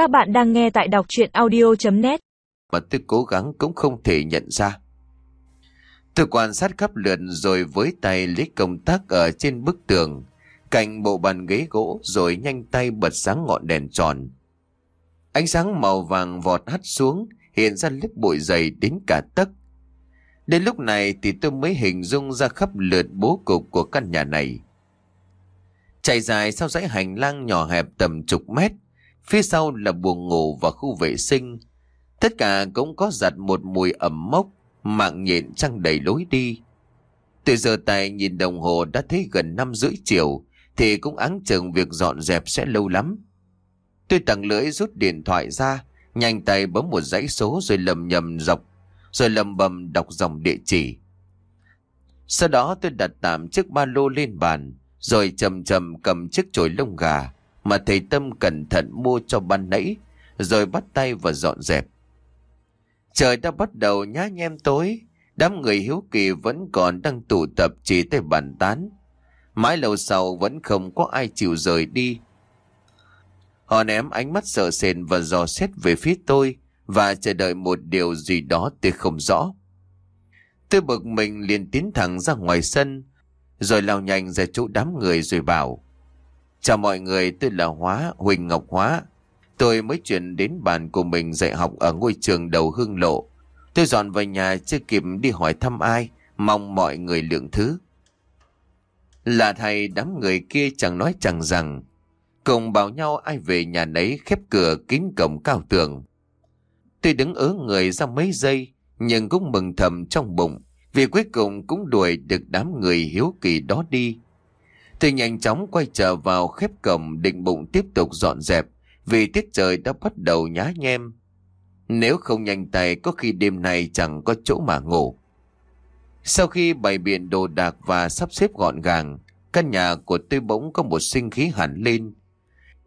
Các bạn đang nghe tại đọc chuyện audio.net Mà tôi cố gắng cũng không thể nhận ra. Tôi quan sát khắp lượt rồi với tay lấy công tác ở trên bức tường, cạnh bộ bàn ghế gỗ rồi nhanh tay bật sáng ngọn đèn tròn. Ánh sáng màu vàng vọt hắt xuống, hiện ra lớp bụi dày đến cả tấc. Đến lúc này thì tôi mới hình dung ra khắp lượt bố cục của căn nhà này. Chạy dài sau dãy hành lang nhỏ hẹp tầm chục mét, phía sau là buồng ngủ và khu vệ sinh. Tất cả cũng có giặt một mùi ẩm mốc, mạng nhện trăng đầy lối đi. Từ giờ tài nhìn đồng hồ đã thấy gần năm rưỡi chiều, thì cũng áng chừng việc dọn dẹp sẽ lâu lắm. Tôi tặng lưỡi rút điện thoại ra, nhanh tay bấm một dãy số rồi lầm nhầm dọc, rồi lầm bầm đọc dòng địa chỉ. Sau đó tôi đặt tạm chiếc ba lô lên bàn, rồi chầm chầm cầm chiếc chổi lông gà mà thầy Tâm cẩn thận mua cho ban nãy, rồi bắt tay và dọn dẹp. Trời đã bắt đầu nhá nhem tối, đám người hiếu kỳ vẫn còn đang tụ tập chỉ tới bàn tán. Mãi lâu sau vẫn không có ai chịu rời đi. Họ ném ánh mắt sợ sệt và dò xét về phía tôi và chờ đợi một điều gì đó tôi không rõ. Tôi bực mình liền tiến thẳng ra ngoài sân, rồi lao nhanh ra chỗ đám người rồi bảo. Chào mọi người, tôi là Hóa, Huỳnh Ngọc Hóa. Tôi mới chuyển đến bàn của mình dạy học ở ngôi trường đầu hương lộ. Tôi dọn về nhà chưa kịp đi hỏi thăm ai, mong mọi người lượng thứ. Là thầy đám người kia chẳng nói chẳng rằng, cùng bảo nhau ai về nhà nấy khép cửa kín cổng cao tường. Tôi đứng ớ người ra mấy giây, nhưng cũng mừng thầm trong bụng, vì cuối cùng cũng đuổi được đám người hiếu kỳ đó đi. Tôi nhanh chóng quay trở vào khép cổng định bụng tiếp tục dọn dẹp, vì tiết trời đã bắt đầu nhá nhem. Nếu không nhanh tay có khi đêm nay chẳng có chỗ mà ngủ. Sau khi bày biện đồ đạc và sắp xếp gọn gàng, căn nhà của tôi bỗng có một sinh khí hẳn lên.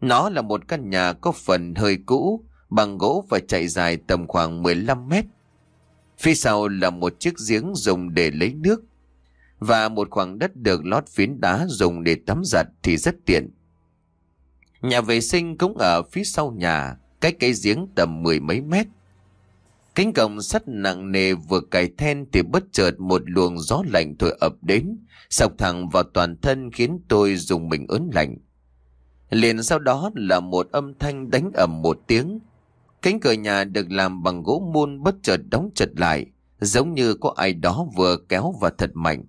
Nó là một căn nhà có phần hơi cũ, bằng gỗ và chạy dài tầm khoảng 15 mét. Phía sau là một chiếc giếng dùng để lấy nước, và một khoảng đất được lót phiến đá dùng để tắm giặt thì rất tiện. Nhà vệ sinh cũng ở phía sau nhà, cách cây giếng tầm mười mấy mét. Cánh cổng sắt nặng nề vừa cài then thì bất chợt một luồng gió lạnh thổi ập đến, sọc thẳng vào toàn thân khiến tôi dùng mình ớn lạnh. Liền sau đó là một âm thanh đánh ầm một tiếng. Cánh cửa nhà được làm bằng gỗ muôn bất chợt đóng chật lại, giống như có ai đó vừa kéo và thật mạnh.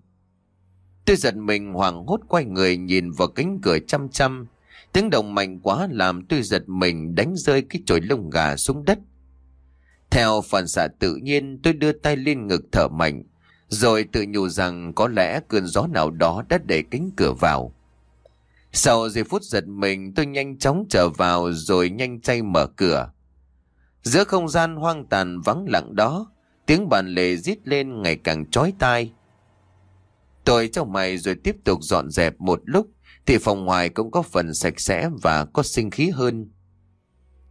Tôi giật mình hoảng hốt quay người nhìn vào cánh cửa chăm chăm. Tiếng động mạnh quá làm tôi giật mình đánh rơi cái chổi lông gà xuống đất. Theo phản xạ tự nhiên tôi đưa tay lên ngực thở mạnh, rồi tự nhủ rằng có lẽ cơn gió nào đó đã đẩy cánh cửa vào. Sau giây phút giật mình tôi nhanh chóng trở vào rồi nhanh tay mở cửa. Giữa không gian hoang tàn vắng lặng đó, tiếng bàn lề rít lên ngày càng chói tai. Tôi trong mày rồi tiếp tục dọn dẹp một lúc, thì phòng ngoài cũng có phần sạch sẽ và có sinh khí hơn.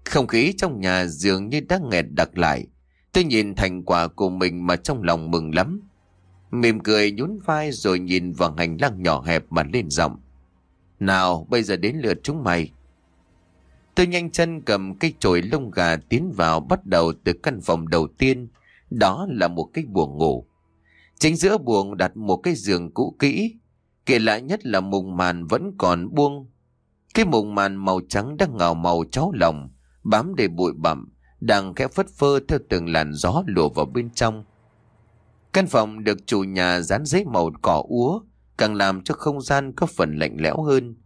Không khí trong nhà dường như đã nghẹt đặc lại. Tôi nhìn thành quả của mình mà trong lòng mừng lắm. Mỉm cười nhún vai rồi nhìn vào hành lang nhỏ hẹp mà lên giọng. Nào, bây giờ đến lượt chúng mày. Tôi nhanh chân cầm cây chổi lông gà tiến vào bắt đầu từ căn phòng đầu tiên. Đó là một cái buồng ngủ. Chính giữa buồng đặt một cái giường cũ kỹ. Kể lại nhất là mùng màn vẫn còn buông. Cái mùng màn màu trắng đang ngào màu cháo lòng, bám đầy bụi bặm, đang khẽ phất phơ theo từng làn gió lùa vào bên trong. Căn phòng được chủ nhà dán giấy màu cỏ úa, càng làm cho không gian có phần lạnh lẽo hơn.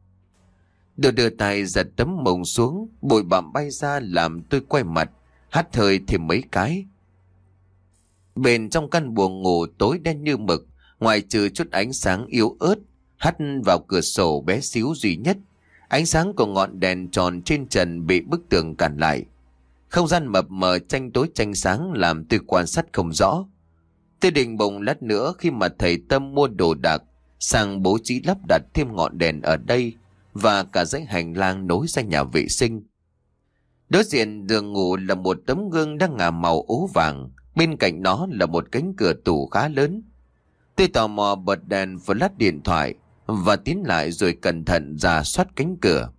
Đồ đưa tay giật tấm mông xuống, bụi bặm bay ra làm tôi quay mặt, hắt hơi thêm mấy cái. Bên trong căn buồng ngủ tối đen như mực, ngoài trừ chút ánh sáng yếu ớt, hắt vào cửa sổ bé xíu duy nhất. Ánh sáng của ngọn đèn tròn trên trần bị bức tường cản lại. Không gian mập mờ tranh tối tranh sáng làm tôi quan sát không rõ. Tôi định bụng lát nữa khi mà thầy Tâm mua đồ đạc, sang bố trí lắp đặt thêm ngọn đèn ở đây và cả dãy hành lang nối ra nhà vệ sinh. Đối diện giường ngủ là một tấm gương đang ngả màu ố vàng, Bên cạnh đó là một cánh cửa tủ khá lớn. Tôi tò mò bật đèn flash điện thoại và tiến lại rồi cẩn thận ra soát cánh cửa.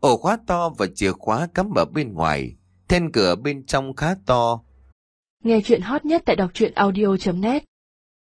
Ổ khóa to và chìa khóa cắm ở bên ngoài. Then cửa bên trong khá to. Nghe chuyện hot nhất tại đọc truyện audio.net